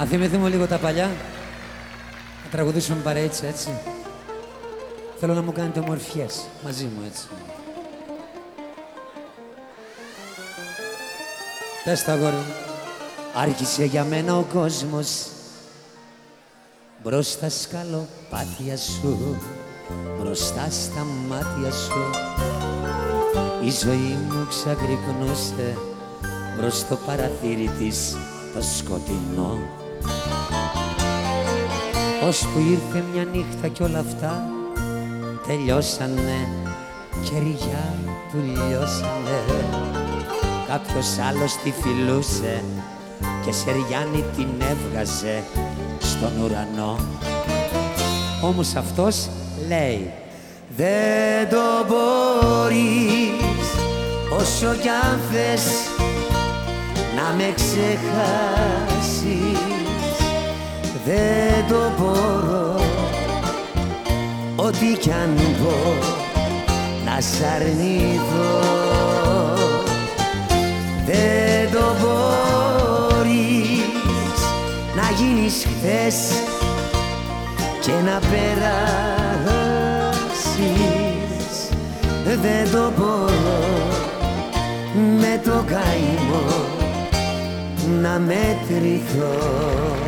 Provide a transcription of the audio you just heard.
Αν θυμηθούμε λίγο τα παλιά, να τραγουδήσουμε παρέα έτσι, έτσι. Θέλω να μου κάνετε ομορφιές μαζί μου, έτσι. Πες τα αγόρι μου. Άρχισε για μένα ο κόσμος Μπροστά σκαλοπάτια σου Μπροστά στα μάτια σου Η ζωή μου ξαγρυπνούσε Μπρος στο παραθύρι της το σκοτεινό. Ώσπου ήρθε μια νύχτα κι όλα αυτά τελειώσανε κεριά του λιώσανε. Κάποιος άλλος τη φιλούσε και Σεριάννη την έβγαζε στον ουρανό. Όμως αυτός λέει Δεν το μπορείς όσο κι αν θες να με ξεχάσεις Δεν το μπορώ. Ό,τι κι αν πω να σ' αρνηθώ. Δεν το μπορείς να γίνεις χθες και να περάσεις. Δεν το μπορώ με το καημό να μετρηθώ